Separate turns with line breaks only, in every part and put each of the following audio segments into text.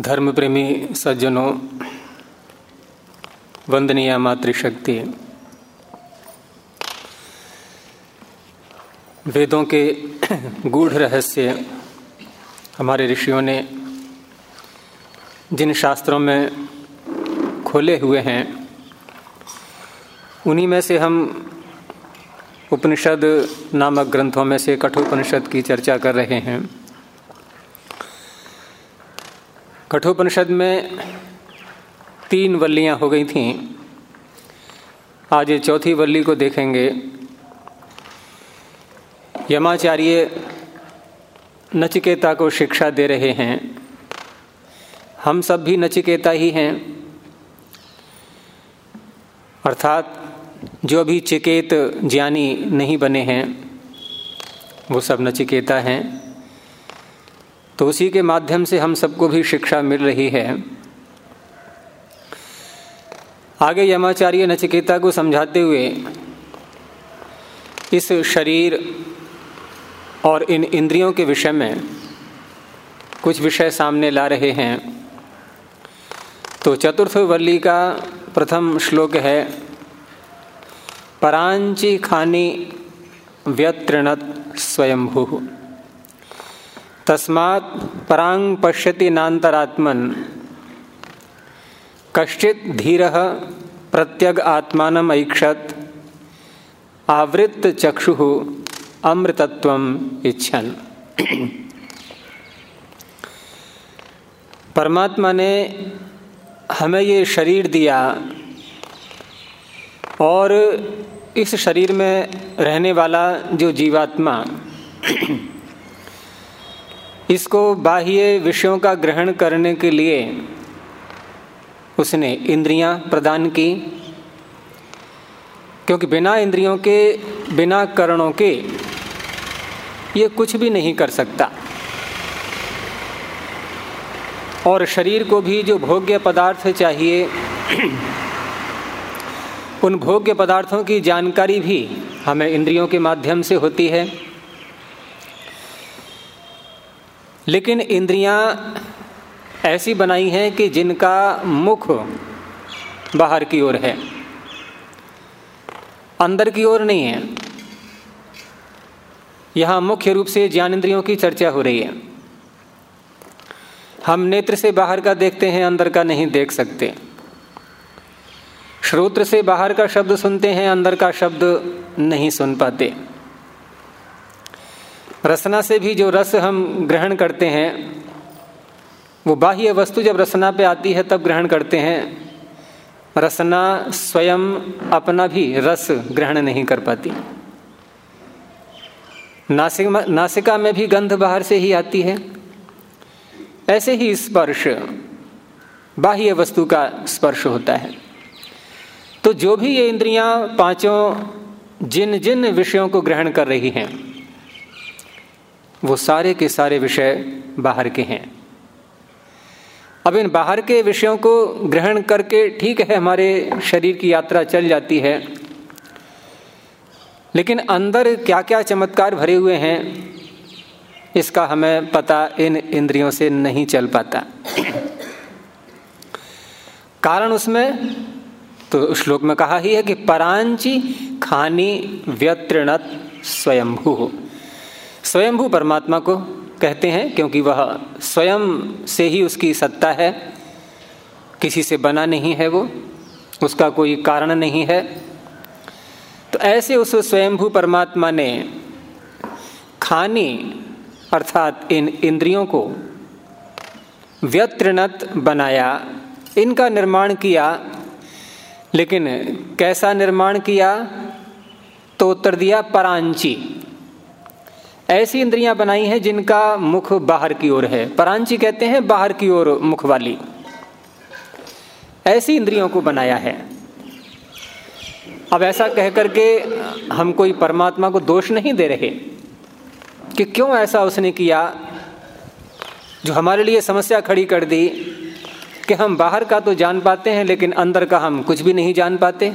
धर्म प्रेमी सज्जनों, वंदनीय मातृशक्ति। वेदों के गूढ़ रहस्य हमारे ऋषियों ने जिन शास्त्रों में खोले हुए हैं, उन्हीं में से हम उपनिषद नामक ग्रंथों में से कठोपनिषद की चर्चा कर रहे हैं। कठोपनिषद में तीन वल्लियाँ हो गई थीं। आज ये चौथी वल्ली को देखेंगे। यमाचार्य नचिकेता को शिक्षा दे रहे हैं। हम सब भी नचिकेता ही हैं। अर्थात जो भी चिकेत ज्ञानी नहीं बने हैं, वो सब नचिकेता हैं। तो उसी के माध्यम से हम सबको भी शिक्षा मिल रही है। आगे यमाचार्य नचिकेता को समझाते हुए, इस शरीर और इन इंद्रियों के विषय में कुछ विषय सामने ला रहे हैं। तो चतुर्थ वल्ली का प्रथम श्लोक है, परांची खानी व्यतृणत स्वयंभू। तस्मात् परांग पश्यति नान्तरात्मन। कश्चित धीर, प्रत्यग आत्मान ऐक्षत, आवृत्त चक्षु अमृतत्व इच्छन। परमात्मा ने हमें ये शरीर दिया, और इस शरीर में रहने वाला जो जीवात्मा इसको बाह्य विषयों का ग्रहण करने के लिए उसने इंद्रियाँ प्रदान की, क्योंकि बिना इंद्रियों के, बिना करणों के ये कुछ भी नहीं कर सकता। और शरीर को भी जो भोग्य पदार्थ चाहिए, उन भोग्य पदार्थों की जानकारी भी हमें इंद्रियों के माध्यम से होती है। लेकिन इंद्रियाँ ऐसी बनाई हैं कि जिनका मुख बाहर की ओर है। अंदर की ओर नहीं है। यहाँ मुख्य रूप से ज्ञान इंद्रियों की चर्चा हो रही है। हम नेत्र से बाहर का देखते हैं, अंदर का नहीं देख सकते। श्रोत्र से बाहर का शब्द सुनते हैं, अंदर का शब्द नहीं सुन पाते। रसना से भी जो रस हम ग्रहण करते हैं, वो बाह्य वस्तु जब रसना पे आती है तब ग्रहण करते हैं। रसना स्वयं अपना भी रस ग्रहण नहीं कर पाती। नासिक में भी गंध बाहर से ही आती है। ऐसे ही स्पर्श, बाह्य वस्तु का स्पर्श होता है। तो जो भी ये इंद्रियाँ पाँचों जिन जिन विषयों को ग्रहण कर रही हैं वो सारे के सारे विषय बाहर के हैं। अब इन बाहर के विषयों को ग्रहण करके ठीक है, हमारे शरीर की यात्रा चल जाती है। लेकिन अंदर क्या क्या चमत्कार भरे हुए हैं, इसका हमें पता इन इंद्रियों से नहीं चल पाता। कारण उसमें तो श्लोक में कहा ही है कि परांची खानी व्यतृणत स्वयंभू। स्वयंभू परमात्मा को कहते हैं, क्योंकि वह स्वयं से ही उसकी सत्ता है। किसी से बना नहीं है वो, उसका कोई कारण नहीं है। तो ऐसे उस स्वयंभू परमात्मा ने खानी, अर्थात इन इंद्रियों को व्यतृणत बनाया, इनका निर्माण किया। लेकिन कैसा निर्माण किया? तो उत्तर दिया, परांची। ऐसी इंद्रियाँ बनाई हैं जिनका मुख बाहर की ओर है। परांची कहते हैं बाहर की ओर मुख वाली। ऐसी इंद्रियों को बनाया है। अब ऐसा कह करके हम कोई परमात्मा को दोष नहीं दे रहे कि क्यों ऐसा उसने किया, जो हमारे लिए समस्या खड़ी कर दी कि हम बाहर का तो जान पाते हैं, लेकिन अंदर का हम कुछ भी नहीं जान पाते।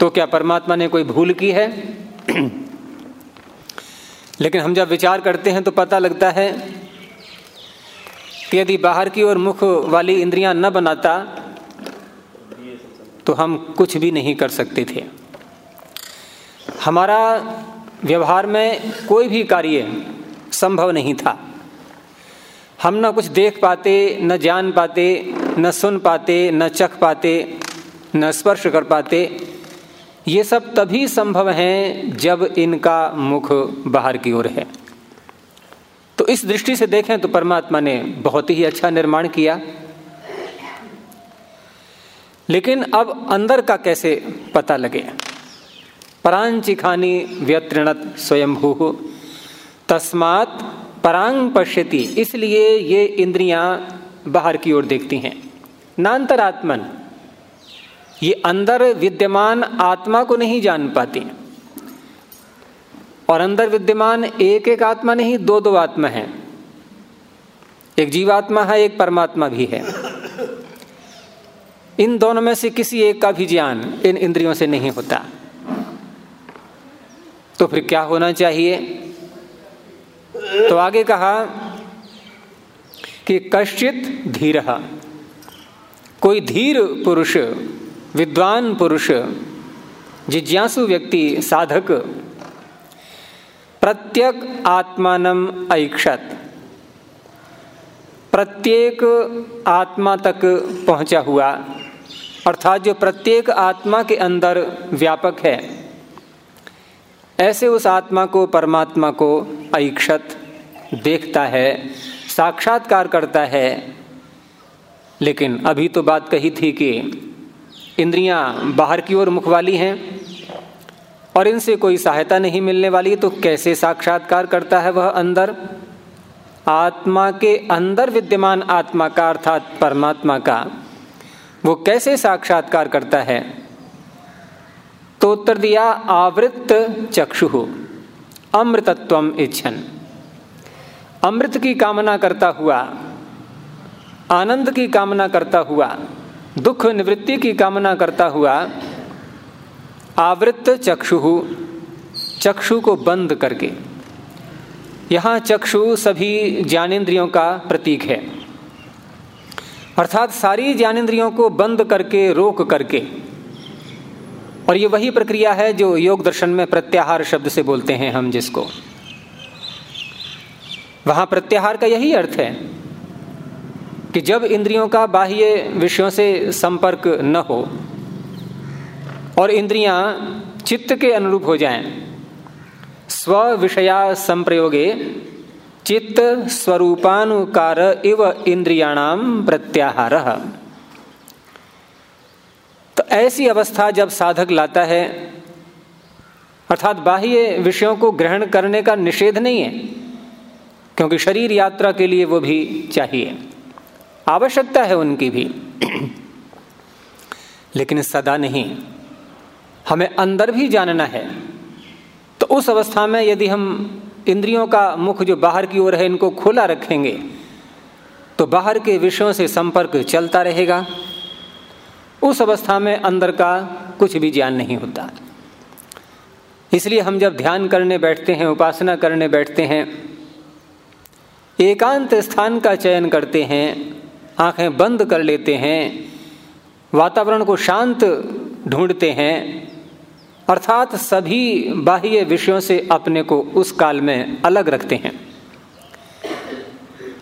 तो क्या परमात्मा ने कोई भूल की है? लेकिन हम जब विचार करते हैं तो पता लगता है कि यदि बाहर की ओर मुख वाली इंद्रियाँ न बनाता तो हम कुछ भी नहीं कर सकते थे। हमारा व्यवहार में कोई भी कार्य संभव नहीं था। हम न कुछ देख पाते, न जान पाते, न सुन पाते, न चख पाते, न स्पर्श कर पाते। ये सब तभी संभव हैं जब इनका मुख बाहर की ओर है। तो इस दृष्टि से देखें तो परमात्मा ने बहुत ही अच्छा निर्माण किया। लेकिन अब अंदर का कैसे पता लगे? परांचिखानी व्यत्रणत स्वयंभू। तस्मात परांग पश्यति, इसलिए ये इंद्रियाँ बाहर की ओर देखती हैं। नान्तरात्मन ये अंदर विद्यमान आत्मा को नहीं जान पाती। और अंदर विद्यमान एक एक आत्मा नहीं, दो दो आत्मा है। एक जीवात्मा है, एक परमात्मा भी है। इन दोनों में से किसी एक का भी ज्ञान इन इंद्रियों से नहीं होता। तो फिर क्या होना चाहिए? तो आगे कहा कि कश्चित धीर, कोई धीर पुरुष विद्वान पुरुष, जिज्ञासु व्यक्ति, साधक, प्रत्येक आत्मान ऐक्षत। प्रत्येक आत्मा तक पहुँचा हुआ, अर्थात जो प्रत्येक आत्मा के अंदर व्यापक है, ऐसे उस आत्मा को परमात्मा को ऐक्षत देखता है, साक्षात्कार करता है। लेकिन अभी तो बात कही थी कि इंद्रियाँ बाहर की ओर मुख वाली हैं और इनसे कोई सहायता नहीं मिलने वाली तो कैसे साक्षात्कार करता है वह अंदर? आत्मा के अंदर विद्यमान आत्मा का अर्थात परमात्मा का, वो कैसे साक्षात्कार करता है? तो उत्तर दिया आवृत चक्षु, अमृतत्व इच्छन। अमृत की कामना करता हुआ, आनंद की कामना करता हुआ दुख निवृत्ति की कामना करता हुआ आवृत चक्षु चक्षु को बंद करके। यहाँ चक्षु सभी ज्ञानेन्द्रियों का प्रतीक है। अर्थात सारी ज्ञानेन्द्रियों को बंद करके, रोक करके। और ये वही प्रक्रिया है जो योग दर्शन में प्रत्याहार शब्द से बोलते हैं हम जिसको। वहाँ प्रत्याहार का यही अर्थ है। कि जब इंद्रियों का बाह्य विषयों से संपर्क न हो और इंद्रियाँ चित्त के अनुरूप हो जाएँ, स्व विषया संप्रयोगे चित्त स्वरूपानुकार इव इंद्रियाणाम प्रत्याहार। तो ऐसी अवस्था जब साधक लाता है अर्थात बाह्य विषयों को ग्रहण करने का निषेध नहीं है क्योंकि शरीर यात्रा के लिए वो भी चाहिए। आवश्यकता है उनकी भी। लेकिन सदा नहीं, हमें अंदर भी जानना है। तो उस अवस्था में यदि हम इंद्रियों का मुख जो बाहर की ओर है, इनको खुला रखेंगे तो बाहर के विषयों से संपर्क चलता रहेगा। उस अवस्था में अंदर का कुछ भी ज्ञान नहीं होता। इसलिए हम जब ध्यान करने बैठते हैं, उपासना करने बैठते हैं, एकांत स्थान का चयन करते हैं आँखें बंद कर लेते हैं, वातावरण को शांत ढूंढते हैं, अर्थात सभी बाह्य विषयों से अपने को उस काल में अलग रखते हैं।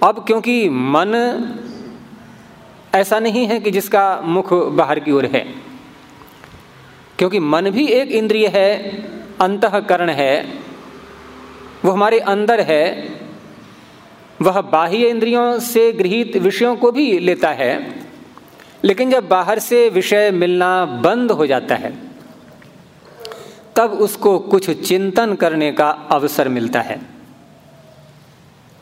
अब क्योंकि मन ऐसा नहीं है कि जिसका मुख बाहर की ओर है, क्योंकि मन भी एक इंद्रिय है, अंतकरण है, वो हमारे अंदर है वह बाह्य इंद्रियों से गृहित विषयों को भी लेता है, लेकिन जब बाहर से विषय मिलना बंद हो जाता है, तब उसको कुछ चिंतन करने का अवसर मिलता है।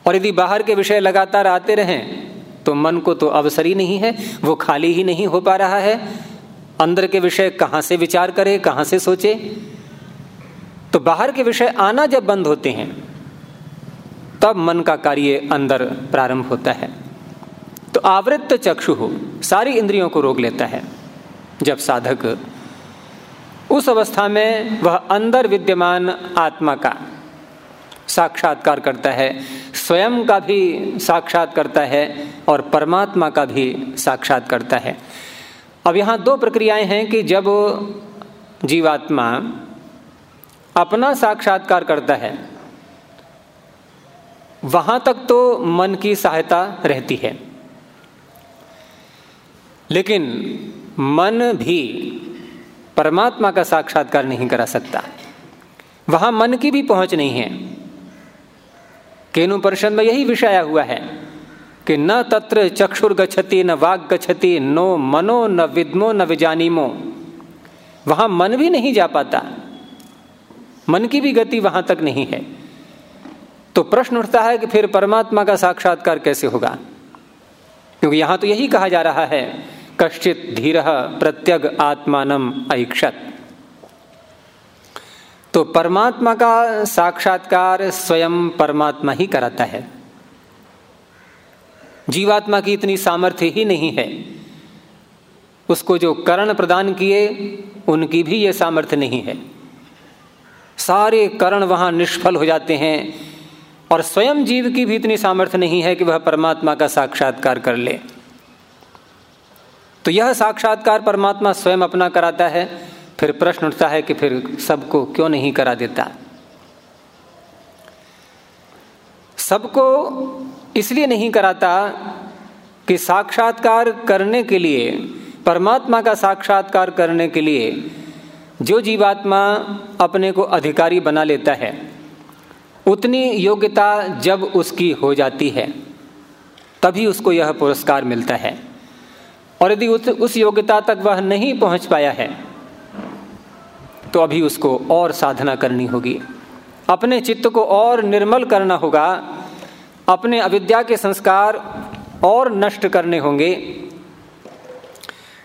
और यदि बाहर के विषय लगातार आते रहें तो मन को तो अवसर ही नहीं है, वो खाली ही नहीं हो पा रहा है। अंदर के विषय कहाँ से विचार करे, कहाँ से सोचे? तो बाहर के विषय आना जब बंद होते हैं तब मन का कार्य अंदर प्रारंभ होता है। तो आवृत्त चक्षु हो सारी इंद्रियों को रोक लेता है। जब साधक उस अवस्था में वह अंदर विद्यमान आत्मा का साक्षात्कार करता है, स्वयं का भी साक्षात करता है और परमात्मा का भी साक्षात करता है। अब यहाँ दो प्रक्रियाएँ हैं कि जब जीवात्मा अपना साक्षात्कार करता है वहाँ तक तो मन की सहायता रहती है। लेकिन मन भी परमात्मा का साक्षात्कार नहीं करा सकता। वहाँ मन की भी पहुँच नहीं है। केनु परिषद में यही विषय आया हुआ है कि न तत्र चक्षुर गच्छति, न वाग गच्छति, नो मनो, न विद्मो, न विजानीमो। वहाँ मन भी नहीं जा पाता। मन की भी गति वहाँ तक नहीं है। तो प्रश्न उठता है कि फिर परमात्मा का साक्षात्कार कैसे होगा? क्योंकि यहाँ तो यही कहा जा रहा है, कश्चित धीर प्रत्यग आत्मान ऐक्षत। तो परमात्मा का साक्षात्कार स्वयं परमात्मा ही कराता है। जीवात्मा की इतनी सामर्थ्य ही नहीं है। उसको जो करण प्रदान किए, उनकी भी ये सामर्थ्य नहीं है। सारे करण वहाँ निष्फल हो जाते हैं और स्वयं जीव की भी इतनी सामर्थ्य नहीं है कि वह परमात्मा का साक्षात्कार कर ले। तो यह साक्षात्कार परमात्मा स्वयं अपना कराता है, फिर प्रश्न उठता है कि फिर सबको क्यों नहीं करा देता? सबको इसलिए नहीं कराता कि साक्षात्कार करने के लिए, परमात्मा का साक्षात्कार करने के लिए, जो जीवात्मा अपने को अधिकारी बना लेता है उतनी योग्यता जब उसकी हो जाती है तभी उसको यह पुरस्कार मिलता है। और यदि उस, उस योग्यता तक वह नहीं पहुँच पाया है तो अभी उसको और साधना करनी होगी। अपने चित्त को और निर्मल करना होगा अपने अविद्या के संस्कार और नष्ट करने होंगे।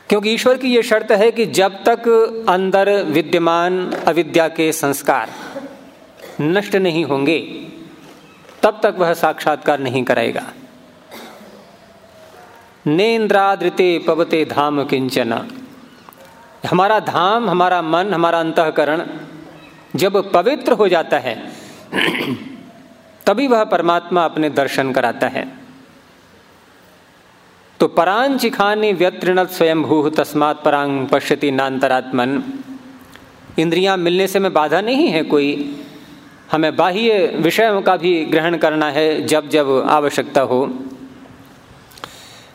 क्योंकि ईश्वर की यह शर्त है कि जब तक अंदर विद्यमान अविद्या के संस्कार नष्ट नहीं होंगे। तब तक वह साक्षात्कार नहीं कराएगा। नेन्द्रादृते पवते धाम किंचन। हमारा धाम, हमारा मन, हमारा अंतकरण जब पवित्र हो जाता है, तभी वह परमात्मा अपने दर्शन कराता है। तो परांचिखानी स्वयं भू तस्मात परांग पश्यति नान्तरात्मन। इंद्रियाँ मिलने से में बाधा नहीं है कोई। हमें बाह्य विषयों का भी ग्रहण करना है जब जब आवश्यकता हो।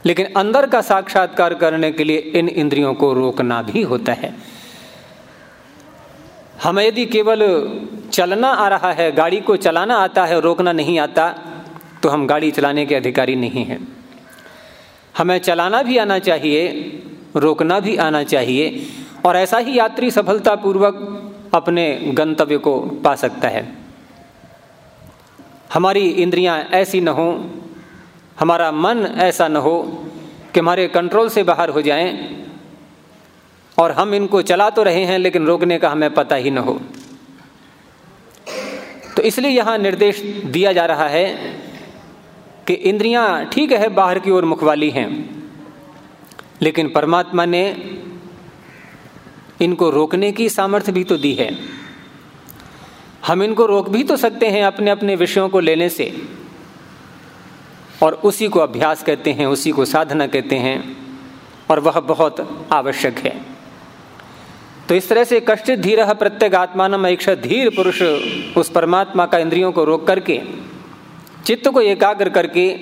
लेकिन अंदर का साक्षात्कार करने के लिए इन इंद्रियों को रोकना भी होता है। हमें यदि केवल चलना आ रहा है, गाड़ी को चलाना आता है, रोकना नहीं आता तो हम गाड़ी चलाने के अधिकारी नहीं हैं। हमें चलाना भी आना चाहिए, रोकना भी आना चाहिए, और ऐसा ही यात्री सफलतापूर्वक अपने गंतव्य को पा सकता है। हमारी इंद्रियाँ ऐसी न हो, हमारा मन ऐसा न हो कि हमारे कंट्रोल से बाहर हो जाएँ, और हम इनको चला तो रहे हैं, लेकिन रोकने का हमें पता ही न हो। तो इसलिए यहाँ निर्देश दिया जा रहा है कि इंद्रियाँ ठीक है, बाहर की ओर मुख वाली हैं, लेकिन परमात्मा ने इनको रोकने की सामर्थ्य भी तो दी है। हम इनको रोक भी तो सकते हैं अपने अपने विषयों को लेने से। और उसी को अभ्यास कहते हैं, उसी को साधना कहते हैं, और वह बहुत आवश्यक है। तो इस तरह से कष्ट धीर प्रत्येक आत्मान एक धीर पुरुष उस परमात्मा का इंद्रियों को रोक करके, चित्त को एकाग्र करके,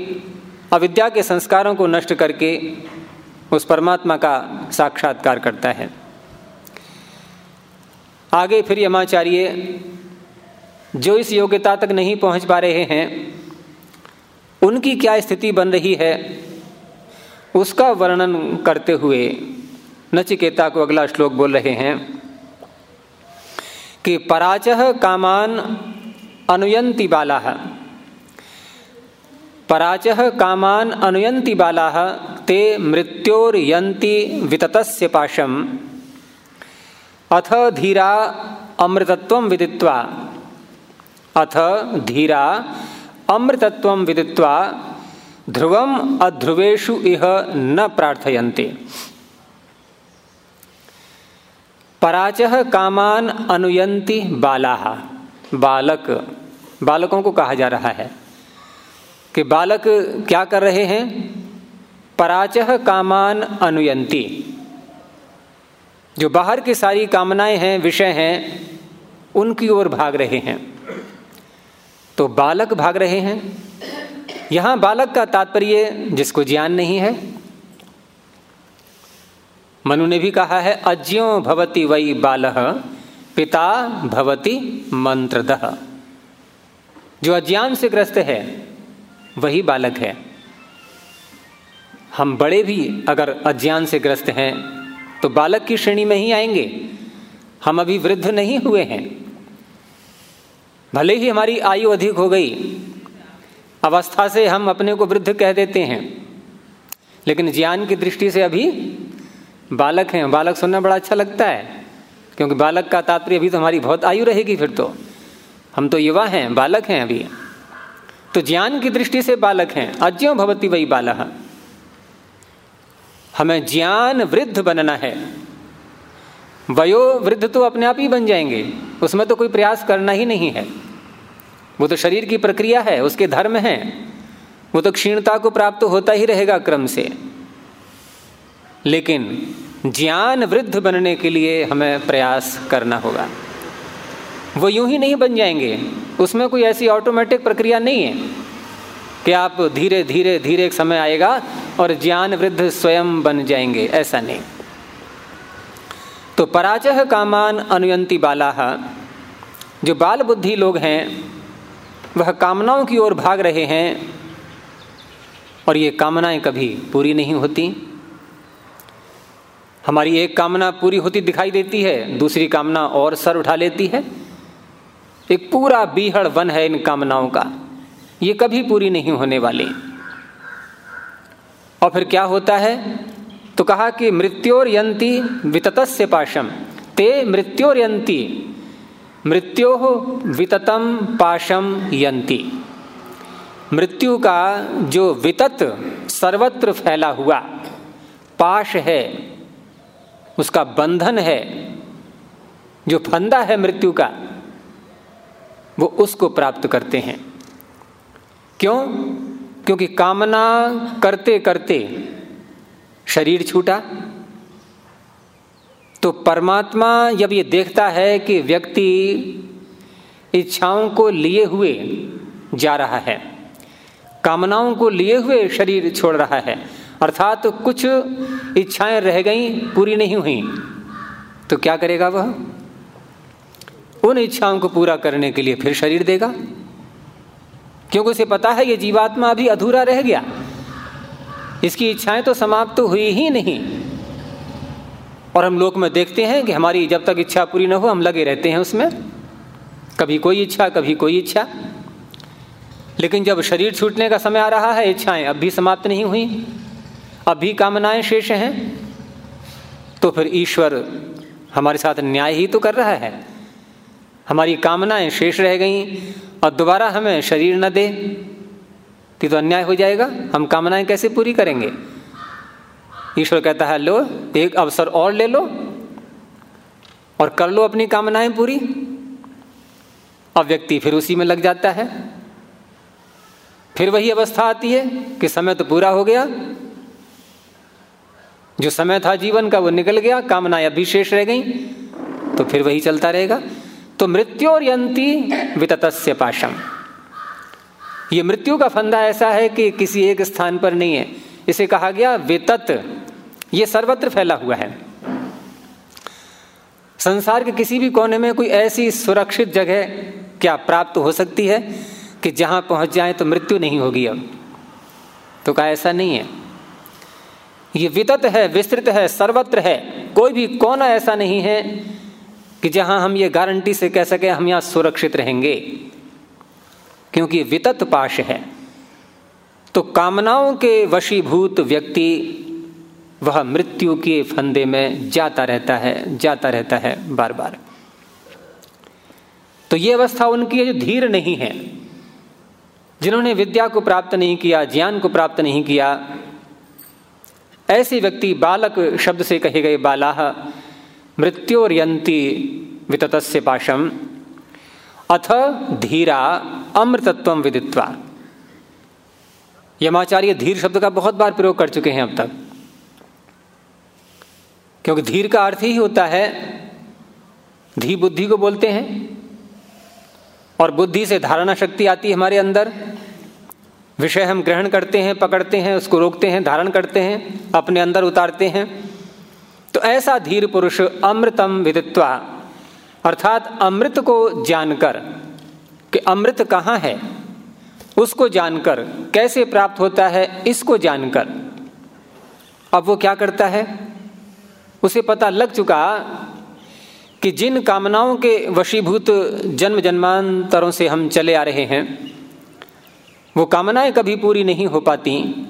अविद्या के संस्कारों को नष्ट करके उस परमात्मा का साक्षात्कार करता है। आगे फिर यमाचार्य जो इस योग्यता तक नहीं पहुँच पा रहे हैं, उनकी क्या स्थिति बन रही है, उसका वर्णन करते हुए नचिकेता को अगला श्लोक बोल रहे हैं कि पराचह कामान अनुयंती बाला पराचह कामान अनुयंती बाला ते मृत्योर्यंती विततस्य पाशम। अथ धीरा अमृतत्व विदित्वा अथ धीरा अमृतत्व विदित्वा ध्रुवम अध्रुवेशु इह न प्रार्थयन्ते। पराचह कामान अनुयंती बाला। बालक, बालकों को कहा जा रहा है कि बालक क्या कर रहे हैं? पराचह कामान अनुयंती जो बाहर की सारी कामनाएँ हैं, विषय हैं, उनकी ओर भाग रहे हैं। तो बालक भाग रहे हैं। यहाँ बालक का तात्पर्य जिसको ज्ञान नहीं है, मनु ने भी कहा है अज्यो भवती वही बाल, पिता भवती मंत्रदह जो अज्ञान से ग्रस्त है, वही बालक है। हम बड़े भी अगर अज्ञान से ग्रस्त हैं तो बालक की श्रेणी में ही आएँगे। हम अभी वृद्ध नहीं हुए हैं। भले ही हमारी आयु अधिक हो गई, अवस्था से हम अपने को वृद्ध कह देते हैं, लेकिन ज्ञान की दृष्टि से अभी बालक हैं। बालक सुनना बड़ा अच्छा लगता है, क्योंकि बालक का तात्पर्य अभी तो हमारी बहुत आयु रहेगी फिर तो। हम तो युवा हैं, बालक हैं अभी। तो ज्ञान की दृष्टि से बालक हैं। अज्यो भवती वही बाल। हमें ज्ञान वृद्ध बनना है। वयो वृद्ध तो अपने आप ही बन जाएँगे, उसमें तो कोई प्रयास करना ही नहीं है। वो तो शरीर की प्रक्रिया है, उसके धर्म है। वो तो क्षीणता को प्राप्त होता ही रहेगा क्रम से। लेकिन ज्ञान वृद्ध बनने के लिए हमें प्रयास करना होगा। वो यूँ ही नहीं बन जाएँगे, उसमें कोई ऐसी ऑटोमेटिक प्रक्रिया नहीं है कि आप धीरे धीरे धीरे समय आएगा और ज्ञान वृद्ध स्वयं बन जाएँगे, ऐसा नहीं। तो पराजह कामान अनुयंती बाला जो बाल बुद्धि लोग हैं, वह कामनाओं की ओर भाग रहे हैं और ये कामनाएँ कभी पूरी नहीं होती। हमारी एक कामना पूरी होती दिखाई देती है, दूसरी कामना और सर उठा लेती है। एक पूरा बीहड़ वन है इन कामनाओं का। ये कभी पूरी नहीं होने वाली। और फिर क्या होता है? तो कहा कि मृत्योर यंती विततस्य पाशम। ते मृत्योर यंती मृत्यो विततम पाशम यंती मृत्यु का जो वितत सर्वत्र फैला हुआ, पाश है, उसका बंधन है, जो फंदा है मृत्यु का, वो उसको प्राप्त करते हैं। क्यों? क्योंकि कामना करते करते शरीर छूटा। तो परमात्मा जब ये देखता है कि व्यक्ति इच्छाओं को लिए हुए जा रहा है, कामनाओं को लिए हुए शरीर छोड़ रहा है, अर्थात तो कुछ इच्छाएँ रह गई, पूरी नहीं हुई तो क्या करेगा वह? उन इच्छाओं को पूरा करने के लिए फिर शरीर देगा। क्योंकि उसे पता है ये जीवात्मा अभी अधूरा रह गया। इसकी इच्छाएँ तो समाप्त तो हुई ही नहीं। और हम लोग में देखते हैं कि हमारी जब तक इच्छा पूरी ना हो, हम लगे रहते हैं उसमें। कभी कोई इच्छा, कभी कोई इच्छा। लेकिन जब शरीर छूटने का समय आ रहा है, इच्छाएँ अब भी समाप्त नहीं हुई। अब भी कामनाएँ शेष हैं। तो फिर ईश्वर हमारे साथ न्याय ही तो कर रहा है। हमारी कामनाएँ शेष रह गई और दोबारा हमें शरीर न दे। तो अन्याय हो जाएगा, हम कामनाएँ कैसे पूरी करेंगे? ईश्वर कहता है, लो, एक अवसर और ले लो और कर लो अपनी कामनाएँ पूरी। अब व्यक्ति फिर उसी में लग जाता है। फिर वही अवस्था आती है कि समय तो पूरा हो गया। जो समय था जीवन का वो निकल गया, कामनाएँ अभी शेष रह गई तो फिर वही चलता रहेगा। तो मृत्यु और यंती विततस्य पाशम। ये मृत्यु का फंदा ऐसा है कि किसी एक स्थान पर नहीं है। इसे कहा गया वितत। ये सर्वत्र फैला हुआ है। संसार के किसी भी कोने में कोई ऐसी सुरक्षित जगह क्या प्राप्त हो सकती है कि जहाँ पहुँच जाए तो मृत्यु नहीं होगी अब? तो कहा ऐसा नहीं है। ये वितत है, विस्तृत है, सर्वत्र है। कोई भी कोना ऐसा नहीं है कि जहाँ हम ये गारंटी से कह सके हम यहाँ सुरक्षित रहेंगे। क्योंकि वितत पाश है। तो कामनाओं के वशीभूत व्यक्ति, वह मृत्यु के फंदे में जाता रहता है, जाता रहता है बार बार तो ये अवस्था उनकी है जो धीर नहीं है। जिन्होंने विद्या को प्राप्त नहीं किया, ज्ञान को प्राप्त नहीं किया, ऐसे व्यक्ति बालक शब्द से कहे गए बालाह, मृत्योर्यंती विततस्य पाशम। अथ धीरा अमृतत्व विदित्वा। यमाचार्य धीर शब्द का बहुत बार प्रयोग कर चुके हैं अब तक। क्योंकि धीर का अर्थ ही होता है, धी बुद्धि को बोलते हैं, और बुद्धि से धारणा शक्ति आती है हमारे अंदर। विषय हम ग्रहण करते हैं, पकड़ते हैं, उसको रोकते हैं, धारण करते हैं, अपने अंदर उतारते हैं। तो ऐसा धीर पुरुष अमृतम विदित्वा, अर्थात अमृत को जानकर कि अमृत कहाँ है? उसको जानकर कैसे प्राप्त होता है, इसको जानकर। अब वो क्या करता है? उसे पता लग चुका कि जिन कामनाओं के वशीभूत जन्म जन्मांतरों से हम चले आ रहे हैं, वो कामनाएँ कभी पूरी नहीं हो पाती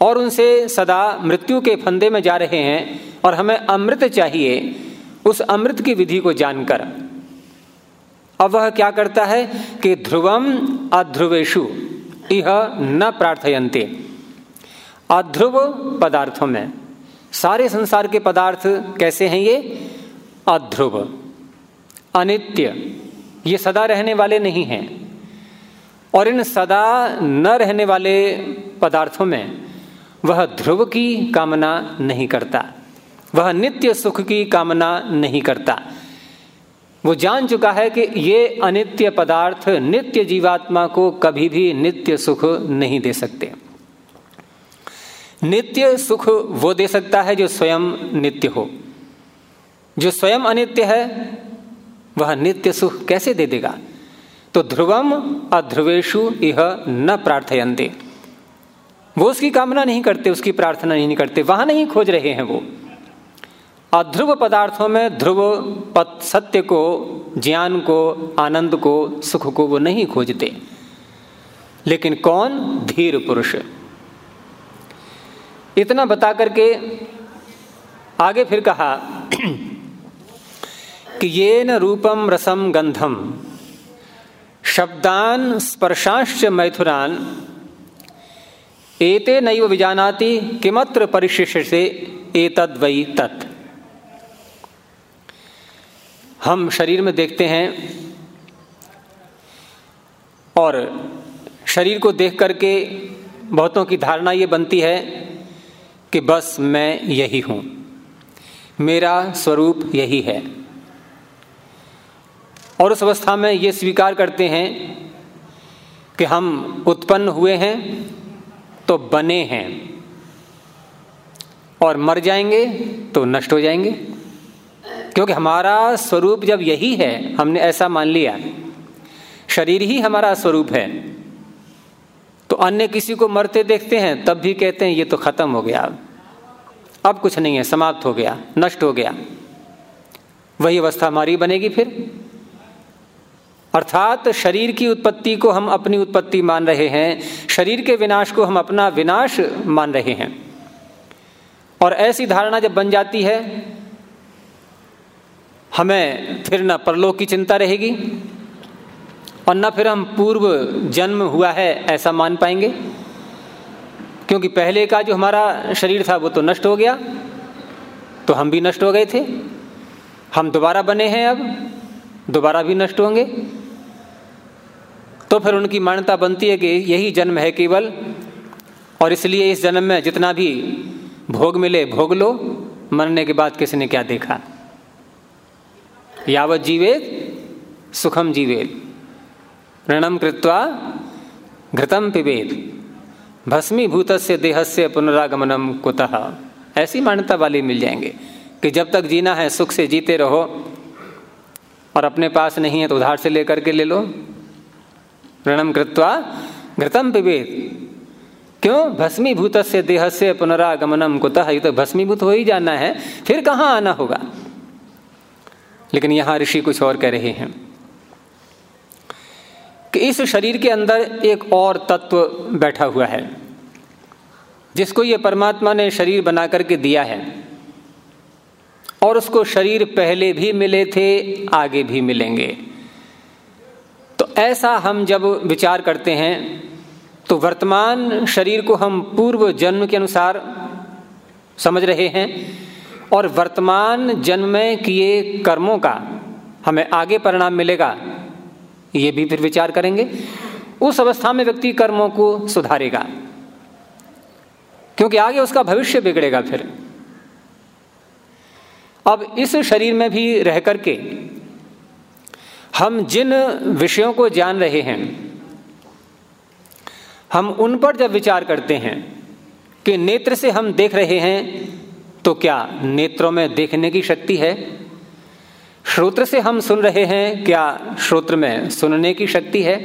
और उनसे सदा मृत्यु के फंदे में जा रहे हैं और हमें अमृत चाहिए, उस अमृत की विधि को जानकर। अब वह क्या करता है कि ध्रुवम अध्रुवेशु यह न प्रार्थयंते अध्रुव पदार्थों में। सारे संसार के पदार्थ कैसे हैं ये? अध्रुव। अनित्य। ये सदा रहने वाले नहीं हैं। और इन सदा न रहने वाले पदार्थों में वह ध्रुव की कामना नहीं करता। वह नित्य सुख की कामना नहीं करता। वो जान चुका है कि ये अनित्य पदार्थ नित्य जीवात्मा को कभी भी नित्य सुख नहीं दे सकते। नित्य सुख वो दे सकता है जो स्वयं नित्य हो। जो स्वयं अनित्य है, वह नित्य सुख कैसे दे देगा? तो ध्रुवम अध्रुवेशु यह न प्रार्थयंते वो उसकी कामना नहीं करते, उसकी प्रार्थना नहीं करते, वहाँ नहीं खोज रहे हैं वो। अध्रुव पदार्थों में ध्रुव पत सत्य को, ज्ञान को, आनंद को, सुख को वो नहीं खोजते। लेकिन कौन? धीर पुरुष। इतना बता करके आगे फिर कहा कि ये न रूपम रसम गंधम, शब्दान स्पर्शांश मैथुरान, एते नैव विजानाति किमत्र परिशिष्य से एतद वही तत्। हम शरीर में देखते हैं और शरीर को देख करके बहुतों की धारणा ये बनती है कि बस मैं यही हूँ, मेरा स्वरूप यही है। और उस अवस्था में ये स्वीकार करते हैं कि हम उत्पन्न हुए हैं तो बने हैं, और मर जाएँगे तो नष्ट हो जाएँगे। क्योंकि हमारा स्वरूप जब यही है, हमने ऐसा मान लिया। शरीर ही हमारा स्वरूप है। तो अन्य किसी को मरते देखते हैं, तब भी कहते हैं, ये तो खत्म हो गया। अब कुछ नहीं है, समाप्त हो गया, नष्ट हो गया। वही अवस्था हमारी बनेगी फिर। अर्थात शरीर की उत्पत्ति को हम अपनी उत्पत्ति मान रहे हैं, शरीर के विनाश को हम अपना विनाश मान रहे हैं। और ऐसी धारणा जब बन जाती है हमें फिर न परलोक की चिंता रहेगी और न फिर हम पूर्व जन्म हुआ है ऐसा मान पाएँगे। क्योंकि पहले का जो हमारा शरीर था वो तो नष्ट हो गया तो हम भी नष्ट हो गए थे। हम दोबारा बने हैं अब, दोबारा भी नष्ट होंगे। तो फिर उनकी मान्यता बनती है कि यही जन्म है केवल, और इसलिए इस जन्म में जितना भी भोग मिले, भोग लो, मरने के बाद किसी ने क्या देखा? यावत जीवेद सुखम जीवेद ऋणम कृत्वा घृतम पिबेद भस्मीभूत से देह से पुनरागमनम कुतः? ऐसी मान्यता वाले मिल जाएँगे कि जब तक जीना है, सुख से जीते रहो और अपने पास नहीं है तो उधार से लेकर के ले लो। ऋणम कृत्वा घृतम पिबेद क्यों? भस्मीभूत से देह से पुनरागमनम कुतः? ये तो भस्मीभूत हो ही जाना है, फिर कहाँ आना होगा? लेकिन यहाँ ऋषि कुछ और कह रहे हैं कि इस शरीर के अंदर एक और तत्व बैठा हुआ है, जिसको ये परमात्मा ने शरीर बना करके दिया है, और उसको शरीर पहले भी मिले थे, आगे भी मिलेंगे। तो ऐसा हम जब विचार करते हैं तो वर्तमान शरीर को हम पूर्व जन्म के अनुसार समझ रहे हैं और वर्तमान जन्म में किए कर्मों का हमें आगे परिणाम मिलेगा। ये भी फिर विचार करेंगे। उस अवस्था में व्यक्ति कर्मों को सुधारेगा। क्योंकि आगे उसका भविष्य बिगड़ेगा फिर। अब इस शरीर में भी रह करके हम जिन विषयों को जान रहे हैं, हम उन पर जब विचार करते हैं कि नेत्र से हम देख रहे हैं तो क्या नेत्रों में देखने की शक्ति है? श्रोत्र से हम सुन रहे हैं, क्या श्रोत्र में सुनने की शक्ति है?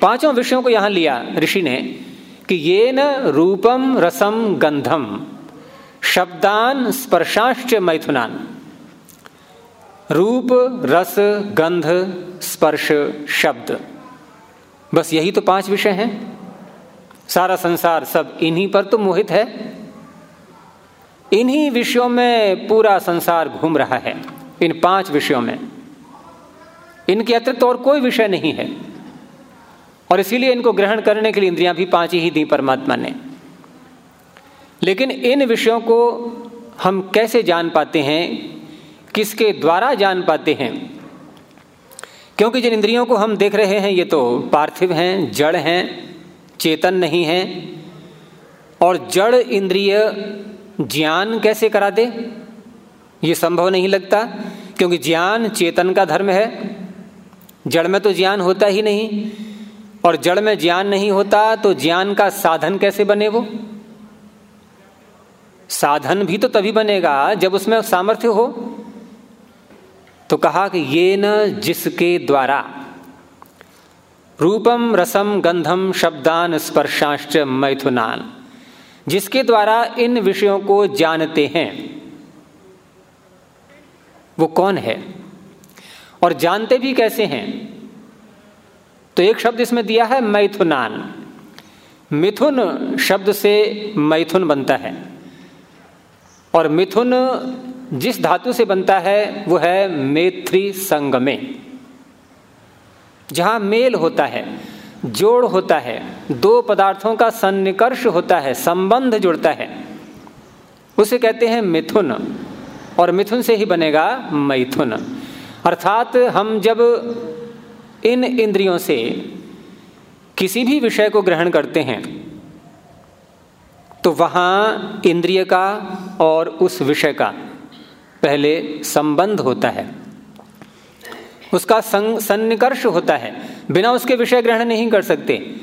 पाँचों विषयों को यहाँ लिया ऋषि ने कि ये न रूपम रसम गंधम, शब्दान स्पर्शाश्च मैथुनान। रूप, रस, गंध, स्पर्श, शब्द। बस यही तो पाँच विषय हैं। सारा संसार सब इन्हीं पर तो मोहित है। इन्हीं विषयों में पूरा संसार घूम रहा है, इन पाँच विषयों में। इनके अतिरिक्त और कोई विषय नहीं है। और इसीलिए इनको ग्रहण करने के लिए इंद्रियाँ भी पाँच ही दी परमात्मा ने। लेकिन इन विषयों को हम कैसे जान पाते हैं, किसके द्वारा जान पाते हैं? क्योंकि जिन इंद्रियों को हम देख रहे हैं, ये तो पार्थिव हैं, जड़ हैं, चेतन नहीं हैं, और जड़ इंद्रिय ज्ञान कैसे करा दे? ये संभव नहीं लगता, क्योंकि ज्ञान चेतन का धर्म है। जड़ में तो ज्ञान होता ही नहीं, और जड़ में ज्ञान नहीं होता तो ज्ञान का साधन कैसे बने वो? साधन भी तो तभी बनेगा जब उसमें सामर्थ्य हो। तो कहा कि ये न जिसके द्वारा। रूपम, रसम, गंधम, शब्दान, स्पर्शाश्च मैथुनान। जिसके द्वारा इन विषयों को जानते हैं। वो कौन है? और जानते भी कैसे हैं? तो एक शब्द इसमें दिया है, मैथुनान। मिथुन शब्द से मैथुन बनता है। और मिथुन जिस धातु से बनता है, वो है मेथ्री संग में जहाँ मेल होता है जोड़ होता है। दो पदार्थों का सन्निकर्ष होता है, संबंध जुड़ता है। उसे कहते हैं मिथुन और मिथुन से ही बनेगा मैथुन। अर्थात हम जब इन इंद्रियों से किसी भी विषय को ग्रहण करते हैं तो वहाँ इंद्रिय का और उस विषय का पहले संबंध होता है। उसका सन्निकर्ष होता है। बिना उसके विषय ग्रहण नहीं कर सकते।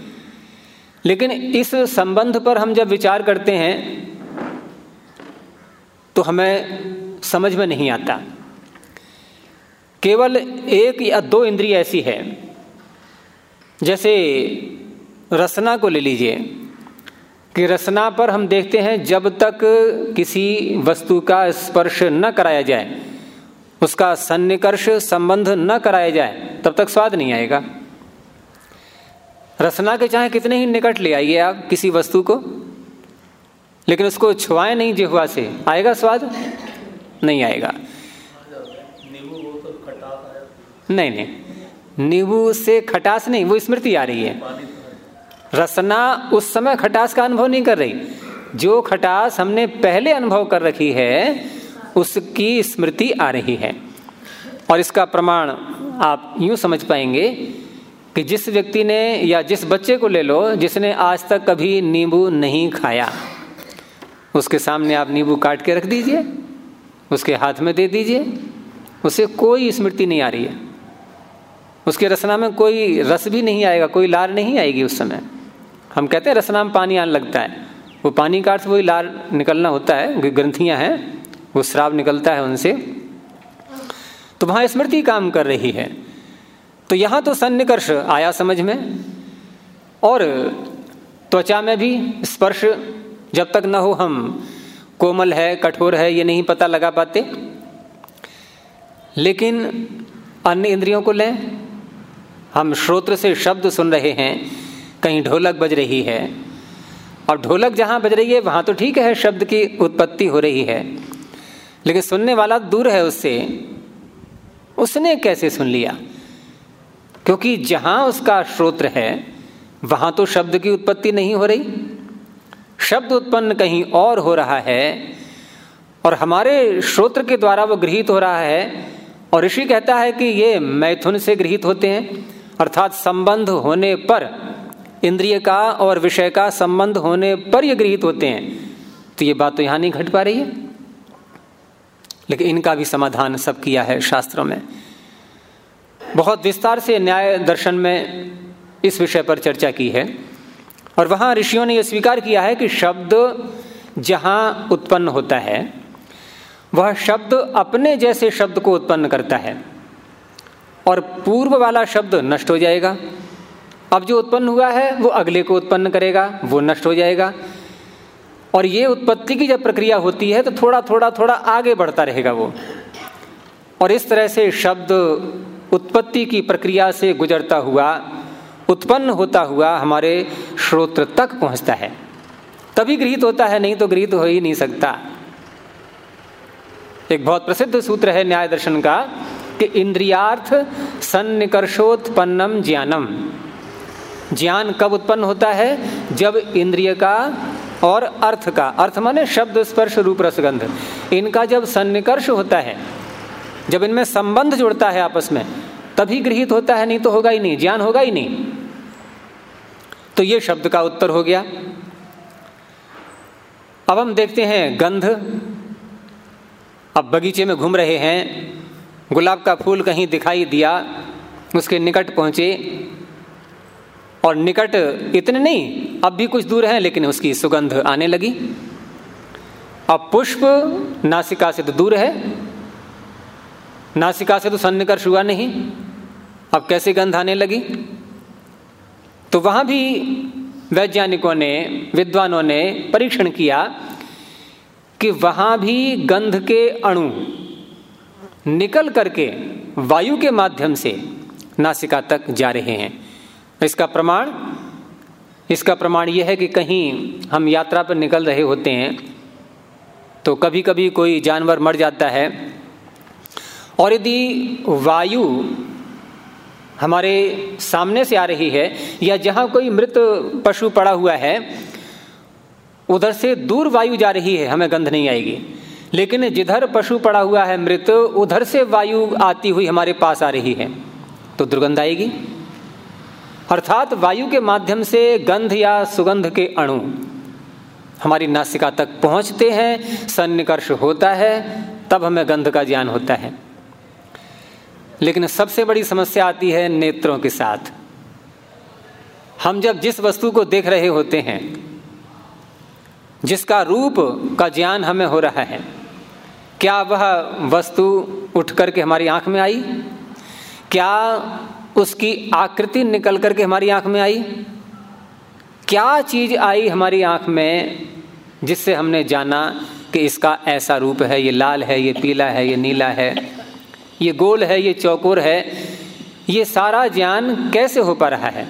लेकिन इस संबंध पर हम जब विचार करते हैं तो हमें समझ में नहीं आता। केवल एक या दो इंद्रिय ऐसी है। जैसे रसना को ले लीजिए, कि रसना पर हम देखते हैं जब तक किसी वस्तु का स्पर्श न कराया जाए। उसका सन्निकर्ष संबंध न कराया जाए, तब तक स्वाद नहीं आएगा। रसना के चाहे कितने ही निकट ले आइए आप किसी वस्तु को, लेकिन उसको छुआए नहीं जिहुआ से, आएगा स्वाद? नहीं आएगा। नहीं नहीं। नींबू से खटास नहीं, वो स्मृति आ रही है। रसना उस समय खटास का अनुभव नहीं कर रही। जो खटास हमने पहले अनुभव कर रखी है उसकी स्मृति आ रही है। और इसका प्रमाण आप यूँ समझ पाएँगे कि जिस व्यक्ति ने या जिस बच्चे को ले लो, जिसने आज तक कभी नींबू नहीं खाया, उसके सामने आप नींबू काट के रख दीजिए, उसके हाथ में दे दीजिए, उसे कोई स्मृति नहीं आ रही है। उसके रसना में कोई रस भी नहीं आएगा, कोई लार नहीं आएगी उस समय। हम कहते हैं रसना में पानी आने लगता है। वो पानी का अर्थ वही लार निकलना होता है ग्रंथियाँ हैं वो श्राव निकलता है उनसे तो वहाँ स्मृति काम कर रही है। तो यहाँ तो सन्निकर्ष आया समझ में, और त्वचा में भी स्पर्श, जब तक न हो हम, कोमल है, कठोर है, ये नहीं पता लगा पाते। लेकिन अन्य इंद्रियों को लें, हम श्रोत्र से शब्द सुन रहे हैं, कहीं ढोलक बज रही है। और ढोलक जहाँ बज रही है, वहाँ तो ठीक है, शब्द की उत्पत्ति हो रही है। लेकिन सुनने वाला दूर है उससे। उसने कैसे सुन लिया? क्योंकि जहाँ उसका श्रोत्र है, वहाँ तो शब्द की उत्पत्ति नहीं हो रही। शब्द उत्पन्न कहीं और हो रहा है, और हमारे श्रोत्र के द्वारा वो गृहित हो रहा है, और ऋषि कहता है कि ये मैथुन से गृहित होते हैं, अर्थात संबंध होने पर, इंद्रिय का और विषय का संबंध होने पर ये गृहित होते हैं। तो ये बात तो यहाँ नहीं घट पा रही है। लेकिन इनका भी समाधान सब किया है शास्त्रों में। बहुत विस्तार से न्याय दर्शन में इस विषय पर चर्चा की है। और वहाँ ऋषियों ने यह स्वीकार किया है कि शब्द जहाँ उत्पन्न होता है, वह शब्द अपने जैसे शब्द को उत्पन्न करता है। और पूर्व वाला शब्द नष्ट हो जाएगा। अब जो उत्पन्न हुआ है, वो अगले को उत्पन्न करेगा, वो नष्ट हो जाएगा। और ये उत्पत्ति की जब प्रक्रिया होती है तो थोड़ा थोड़ा थोड़ा आगे बढ़ता रहेगा वो। और इस तरह से शब्द उत्पत्ति की प्रक्रिया से गुजरता हुआ, उत्पन्न होता हुआ हमारे श्रोत्र तक पहुँचता है। तभी गृहित होता है, नहीं तो गृहित हो ही नहीं सकता। एक बहुत प्रसिद्ध सूत्र है न्याय दर्शन का, कि इंद्रियार्थ सन्निकर्षोत्पन्नम ज्ञानम। ज्ञान कब उत्पन्न होता है? जब इंद्रिय का और अर्थ का, अर्थ माने शब्द स्पर्श रूप रसगंध। इनका जब सन्निकर्ष होता है, जब इनमें संबंध जुड़ता है आपस में, तभी गृहित होता है, नहीं तो होगा ही नहीं, ज्ञान होगा ही नहीं। तो ये शब्द का उत्तर हो गया। अब हम देखते हैं गंध। अब बगीचे में घूम रहे हैं, गुलाब का फूल कहीं दिखाई दिया, उसके निकट पहुँचे और निकट इतने नहीं, अब भी कुछ दूर है, लेकिन उसकी सुगंध आने लगी। अब पुष्प नासिका से तो दूर है, नासिका से तो सन्निकर्ष हुआ नहीं, अब कैसे गंध आने लगी? तो वहाँ भी वैज्ञानिकों ने, विद्वानों ने परीक्षण किया कि वहाँ भी गंध के अणु निकल करके वायु के माध्यम से नासिका तक जा रहे हैं। इसका प्रमाण इसका प्रमाण यह है कि कहीं हम यात्रा पर निकल रहे होते हैं तो कभी कभी कोई जानवर मर जाता है। और यदि वायु हमारे सामने से आ रही है, या जहाँ कोई मृत पशु पड़ा हुआ है, उधर से दूर वायु जा रही है, हमें गंध नहीं आएगी। लेकिन जिधर पशु पड़ा हुआ है मृत, उधर से वायु आती हुई हमारे पास आ रही है तो दुर्गंध आएगी। अर्थात वायु के माध्यम से गंध या सुगंध के अणु हमारी नासिका तक पहुँचते हैं, सन्निकर्ष होता है, तब हमें गंध का ज्ञान होता है। लेकिन सबसे बड़ी समस्या आती है नेत्रों के साथ। हम जब जिस वस्तु को देख रहे होते हैं, जिसका रूप का ज्ञान हमें हो रहा है, क्या वह वस्तु उठ करके हमारी आँख में आई? क्या उसकी आकृति निकल करके हमारी आँख में आई। क्या चीज़ आई हमारी आँख में जिससे हमने जाना कि इसका ऐसा रूप है, ये लाल है, ये पीला है, ये नीला है, ये गोल है, ये चौकोर है, ये सारा ज्ञान कैसे हो पा रहा है?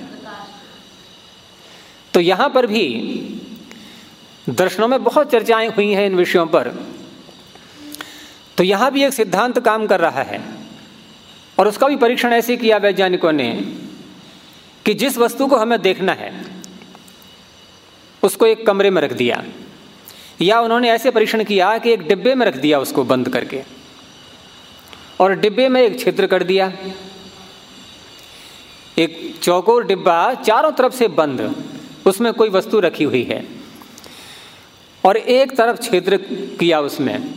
तो यहाँ पर भी दर्शनों में बहुत चर्चाएँ हुई हैं इन विषयों पर। तो यहाँ भी एक सिद्धांत काम कर रहा है। और उसका भी परीक्षण ऐसे किया वैज्ञानिकों ने कि जिस वस्तु को हमें देखना है, उसको एक कमरे में रख दिया। या उन्होंने ऐसे परीक्षण किया कि एक डिब्बे में रख दिया उसको बंद करके और डिब्बे में एक छिद्र कर दिया। एक चौकोर डिब्बा चारों तरफ़ से बंद, उसमें कोई वस्तु रखी हुई है और एक तरफ़ छिद्र किया उसमें।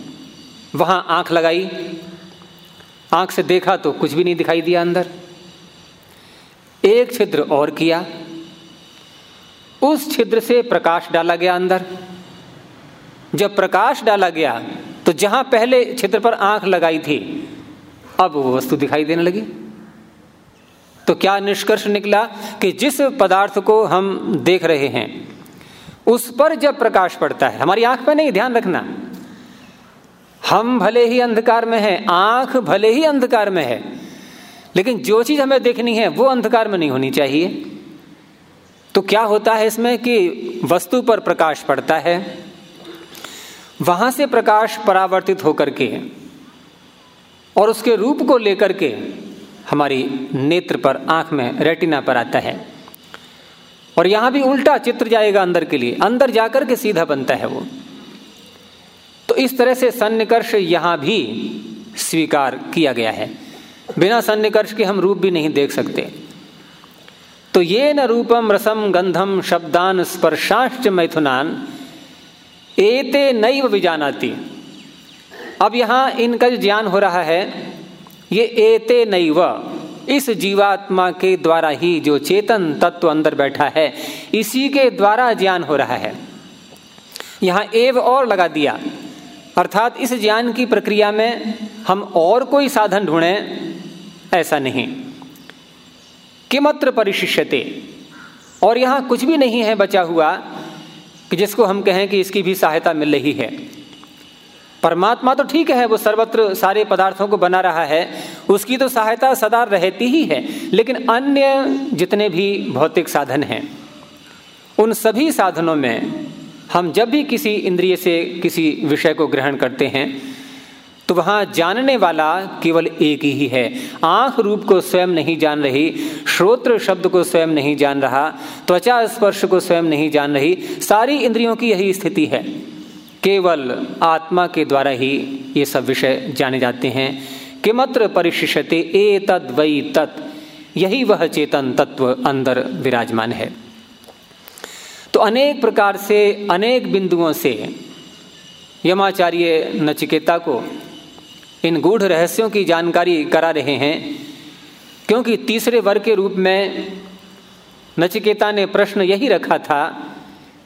वहाँ आँख लगाई आँख से देखा तो कुछ भी नहीं दिखाई दिया अंदर। एक छिद्र और किया। उस छिद्र से प्रकाश डाला गया अंदर। जब प्रकाश डाला गया तो जहाँ पहले छिद्र पर आँख लगाई थी, अब वो वस्तु दिखाई देने लगी। तो क्या निष्कर्ष निकला कि जिस पदार्थ को हम देख रहे हैं, उस पर जब प्रकाश पड़ता है, हमारी आँख पर नहीं, ध्यान रखना। हम भले ही अंधकार में हैं, आँख भले ही अंधकार में है, लेकिन जो चीज़ हमें देखनी है, वो अंधकार में नहीं होनी चाहिए। तो क्या होता है इसमें कि वस्तु पर प्रकाश पड़ता है, वहाँ से प्रकाश परावर्तित होकर के और उसके रूप को लेकर के हमारी नेत्र पर, आँख में रेटिना पर आता है। और यहाँ भी उल्टा चित्र जाएगा अंदर के लिए, अंदर जाकर के सीधा बनता है वो। इस तरह से सन्निकर्ष यहाँ भी स्वीकार किया गया है। बिना सन्निकर्ष के हम रूप भी नहीं देख सकते। तो ये न रूपम रसम गंधम शब्दान स्पर्शाश्च मैथुनान, एते नैव विजानाती। अब यहाँ इनका जो ज्ञान हो रहा है, ये एते नैव, इस जीवात्मा के द्वारा ही जो चेतन तत्व अंदर बैठा है, इसी के द्वारा ज्ञान हो रहा है। यहाँ एव और लगा दिया। अर्थात इस ज्ञान की प्रक्रिया में हम और कोई साधन ढूंढें, ऐसा नहीं। किमत्र परिशिष्यते? और यहाँ कुछ भी नहीं है बचा हुआ, कि जिसको हम कहें कि इसकी भी सहायता मिल रही है। परमात्मा तो ठीक है, वो सर्वत्र सारे पदार्थों को बना रहा है, उसकी तो सहायता सदा रहती ही है, लेकिन अन्य जितने भी भौतिक साधन हैं, उन सभी साधनों में हम जब भी किसी इंद्रिय से किसी विषय को ग्रहण करते हैं तो वहाँ जानने वाला केवल एक ही है। आँख रूप को स्वयं नहीं जान रही, श्रोत्र शब्द को स्वयं नहीं जान रहा, त्वचा स्पर्श को स्वयं नहीं जान रही, सारी इंद्रियों की यही स्थिति है। केवल आत्मा के द्वारा ही ये सब विषय जाने जाते हैं। किमत्र परिशिष्यते ए तद वही तत्। यही वह चेतन तत्व अंदर विराजमान है। तो अनेक प्रकार से, अनेक बिंदुओं से यमाचार्य नचिकेता को इन गूढ़ रहस्यों की जानकारी करा रहे हैं, क्योंकि तीसरे वर्ग के रूप में नचिकेता ने प्रश्न यही रखा था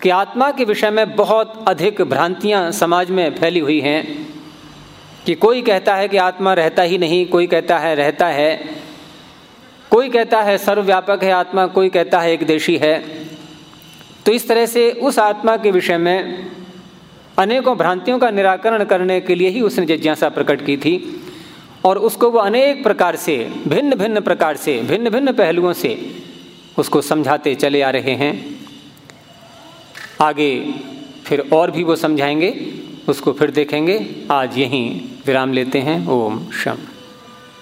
कि आत्मा के विषय में बहुत अधिक भ्रांतियाँ समाज में फैली हुई हैं कि कोई कहता है कि आत्मा रहता ही नहीं, कोई कहता है रहता है, कोई कहता है सर्वव्यापक है आत्मा, कोई कहता है एक देशी है। तो इस तरह से उस आत्मा के विषय में अनेकों भ्रांतियों का निराकरण करने के लिए ही उसने जिज्ञासा प्रकट की थी और उसको वो अनेक प्रकार से, भिन्न भिन्न प्रकार से, भिन्न भिन्न पहलुओं से उसको समझाते चले आ रहे हैं। आगे फिर और भी वो समझाएँगे, उसको फिर देखेंगे। आज यहीं विराम लेते हैं। ओम शम